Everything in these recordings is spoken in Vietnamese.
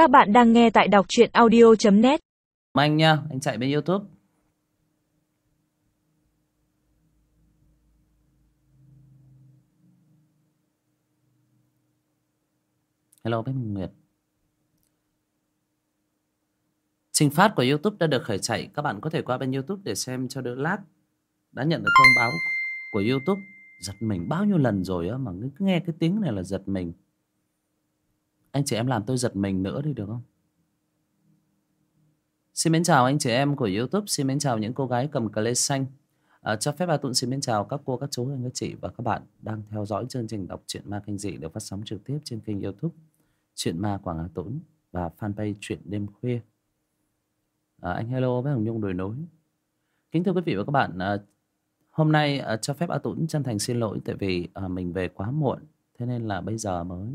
Các bạn đang nghe tại đọc truyện audio.net Anh nha, anh chạy bên Youtube. Hello Bích Nguyệt. Trình phát của Youtube đã được khởi chạy. Các bạn có thể qua bên Youtube để xem cho đỡ lát. Đã nhận được thông báo của Youtube Giật mình bao nhiêu lần rồi á Mà cứ nghe cái tiếng này là giật mình. Anh chị em làm tôi giật mình nữa đi được không? Xin mến chào anh chị em của Youtube Xin mến chào những cô gái cầm cà lê xanh. À, Cho phép bà Tụng xin mến chào các cô, các chú, anh các chị Và các bạn đang theo dõi chương trình đọc truyện ma kinh dị Được phát sóng trực tiếp trên kênh Youtube Chuyện ma Quảng Hà Tũng Và fanpage Chuyện Đêm Khuya. À, Anh hello với Hồng Nhung đồi nối. Kính thưa quý vị và các bạn à, Hôm nay à, cho phép A Tũng chân thành xin lỗi Tại vì à, mình về quá muộn Thế nên là bây giờ mới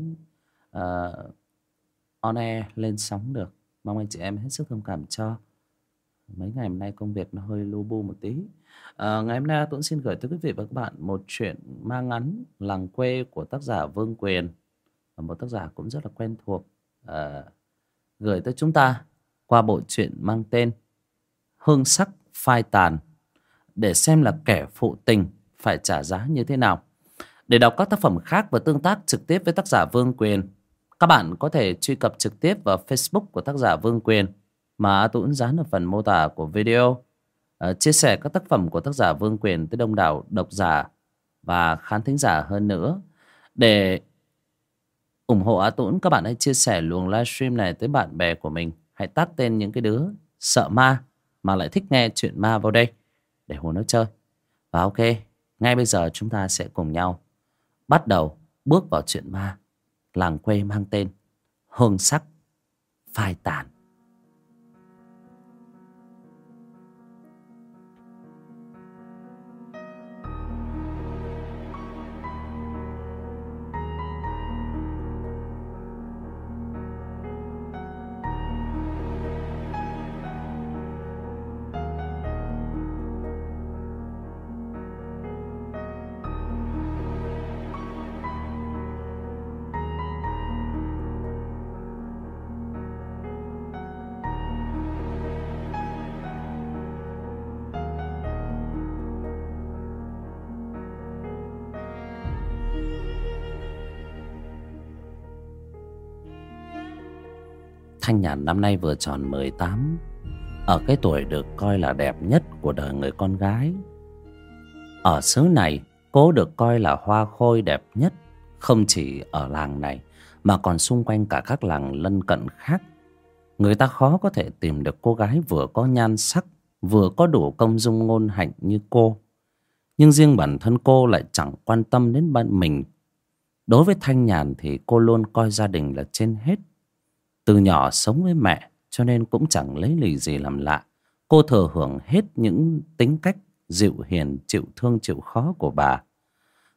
uh, on air lên sóng được. Mong anh chị em hết sức thông cảm cho. Mấy ngày hôm nay công việc nó hơi lu bu một tí. À, Ngày hôm nay Tuấn xin gửi tới quý vị và các bạn Một chuyện mang ngắn Làng quê của tác giả Vương Quyền. Một tác giả cũng rất là quen thuộc. À, Gửi tới chúng ta Qua bộ truyện mang tên Hương sắc phai tàn. Để xem là kẻ phụ tình Phải trả giá như thế nào. Để đọc các tác phẩm khác và tương tác trực tiếp với tác giả Vương Quyền các bạn có thể truy cập trực tiếp vào Facebook của tác giả Vương Quyền mà A Tũng dán ở phần mô tả của video. À, chia sẻ các tác phẩm của tác giả Vương Quyền tới đông đảo độc giả và khán thính giả hơn nữa. Để ủng hộ A Tũng, các bạn hãy chia sẻ luồng livestream này tới bạn bè của mình. Hãy tắt tên những cái đứa sợ ma mà lại thích nghe chuyện ma vào đây để hồ nó chơi. Và ok, ngay bây giờ chúng ta sẽ cùng nhau bắt đầu bước vào chuyện ma làng quê mang tên hương sắc phai tàn. Thanh Nhàn năm nay vừa tròn 18 Ở cái tuổi được coi là đẹp nhất của đời người con gái. Ở xứ này Cô được coi là hoa khôi đẹp nhất, Không chỉ ở làng này, Mà còn xung quanh cả các làng lân cận khác. Người ta khó có thể tìm được cô gái vừa có nhan sắc, Vừa có đủ công dung ngôn hạnh như cô. Nhưng riêng bản thân cô lại chẳng quan tâm đến bạn mình. Đối với Thanh Nhàn thì cô luôn coi gia đình là trên hết từ nhỏ sống với mẹ cho nên cũng chẳng lấy lì gì làm lạ. Cô thừa hưởng hết những tính cách dịu hiền, chịu thương, chịu khó của bà.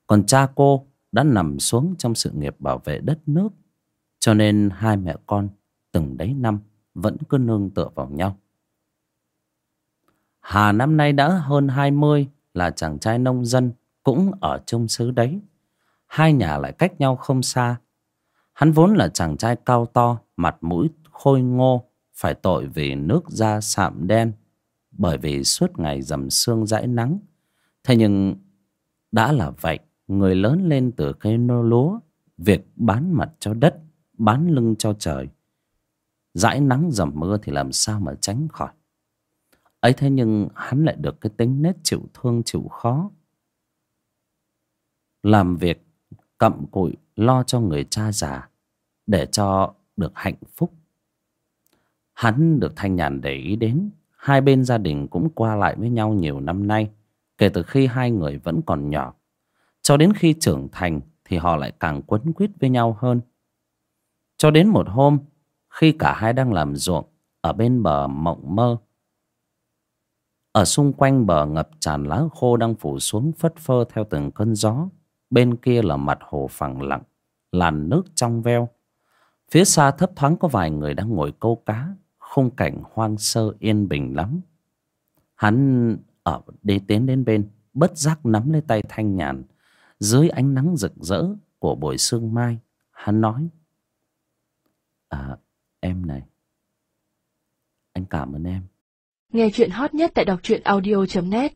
Còn cha cô đã nằm xuống trong sự nghiệp bảo vệ đất nước. Cho nên hai mẹ con từng đấy năm vẫn cứ nương tựa vào nhau. Hà năm nay đã hơn 20 là chàng trai nông dân cũng ở trong xứ đấy. Hai nhà lại cách nhau không xa Hắn vốn là chàng trai cao to, mặt mũi khôi ngô, phải tội vì nước da sạm đen, bởi vì suốt ngày dầm sương dãi nắng. Thế nhưng đã là vậy, người lớn lên từ cây nô lúa, việc bán mặt cho đất, bán lưng cho trời. Dãi nắng dầm mưa thì làm sao mà tránh khỏi. ấy thế nhưng hắn lại được cái tính nết chịu thương chịu khó. Làm việc cặm cụi lo cho người cha già để cho được hạnh phúc. Hắn được thanh nhàn để ý đến, hai bên gia đình cũng qua lại với nhau nhiều năm nay, kể từ khi hai người vẫn còn nhỏ. Cho đến khi trưởng thành thì họ lại càng quấn quýt với nhau hơn. Cho đến một hôm, khi cả hai đang làm ruộng ở bên bờ mộng mơ, ở xung quanh bờ ngập tràn lá khô đang phủ xuống phất phơ theo từng cơn gió, bên kia là mặt hồ phẳng lặng, làn nước trong veo phía xa thấp thoáng có vài người đang ngồi câu cá, khung cảnh hoang sơ yên bình lắm. Hắn ở đi tiến đến bên, bất giác nắm lấy tay thanh nhàn. Dưới ánh nắng rực rỡ của buổi sương mai, hắn nói à em cảm ơn em. Nghe chuyện hot nhất tại đọc truyện audio.net